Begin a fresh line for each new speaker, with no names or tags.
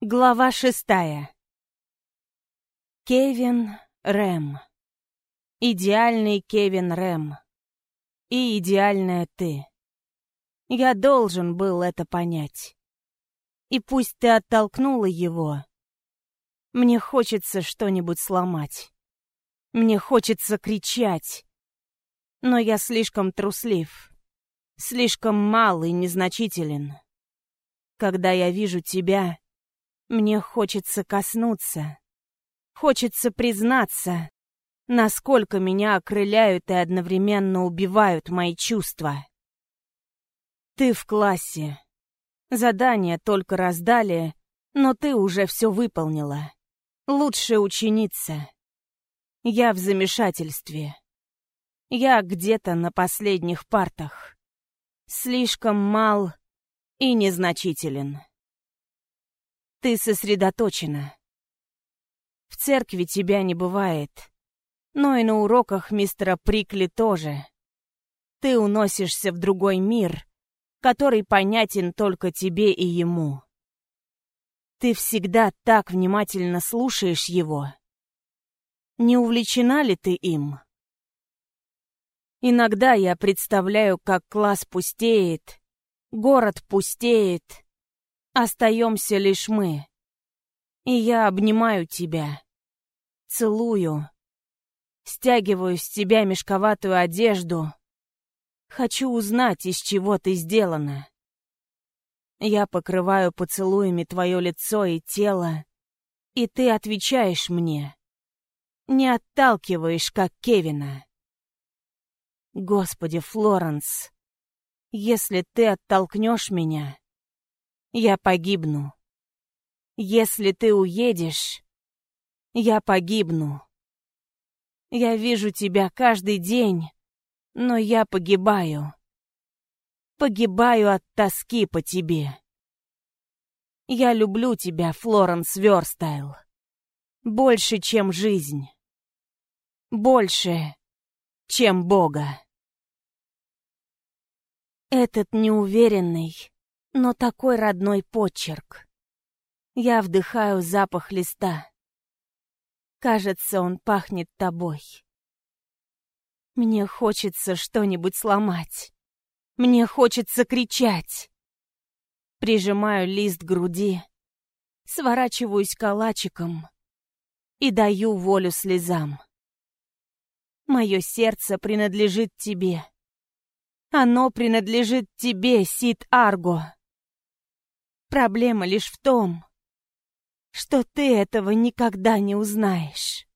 Глава шестая. Кевин Рэм. Идеальный Кевин Рэм. И идеальная ты. Я должен был это понять. И пусть ты оттолкнула его, мне хочется что-нибудь сломать. Мне хочется кричать. Но я слишком труслив. Слишком мал и незначителен. Когда я вижу тебя, мне хочется коснуться. Хочется признаться, насколько меня окрыляют и одновременно убивают мои чувства. Ты в классе. Задание только раздали, но ты уже все выполнила. Лучшая ученица. Я в замешательстве. Я где-то на последних партах. Слишком мал и незначителен. Ты сосредоточена. В церкви тебя не бывает. Но и на уроках мистера Прикли тоже. Ты уносишься в другой мир, который понятен только тебе и ему. Ты всегда так внимательно слушаешь его. Не увлечена ли ты им? Иногда я представляю, как класс пустеет, город пустеет, Остаемся лишь мы. И я обнимаю тебя. Целую. Стягиваю с тебя мешковатую одежду. Хочу узнать, из чего ты сделана. Я покрываю поцелуями твое лицо и тело, и ты отвечаешь мне. Не отталкиваешь, как Кевина. Господи, Флоренс, если ты оттолкнешь меня, я погибну. Если ты уедешь, я погибну. Я вижу тебя каждый день, но я погибаю. Погибаю от тоски по тебе. Я люблю тебя, Флоренс Верстайл. Больше, чем жизнь. Больше, чем Бога. Этот неуверенный, но такой родной почерк. Я вдыхаю запах листа. Кажется, он пахнет тобой. Мне хочется что-нибудь сломать. Мне хочется кричать. Прижимаю лист к груди, сворачиваюсь калачиком и даю волю слезам. Мое сердце принадлежит тебе. Оно принадлежит тебе, Сид Арго. Проблема лишь в том, что ты этого никогда не узнаешь.